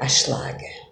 a Schlager.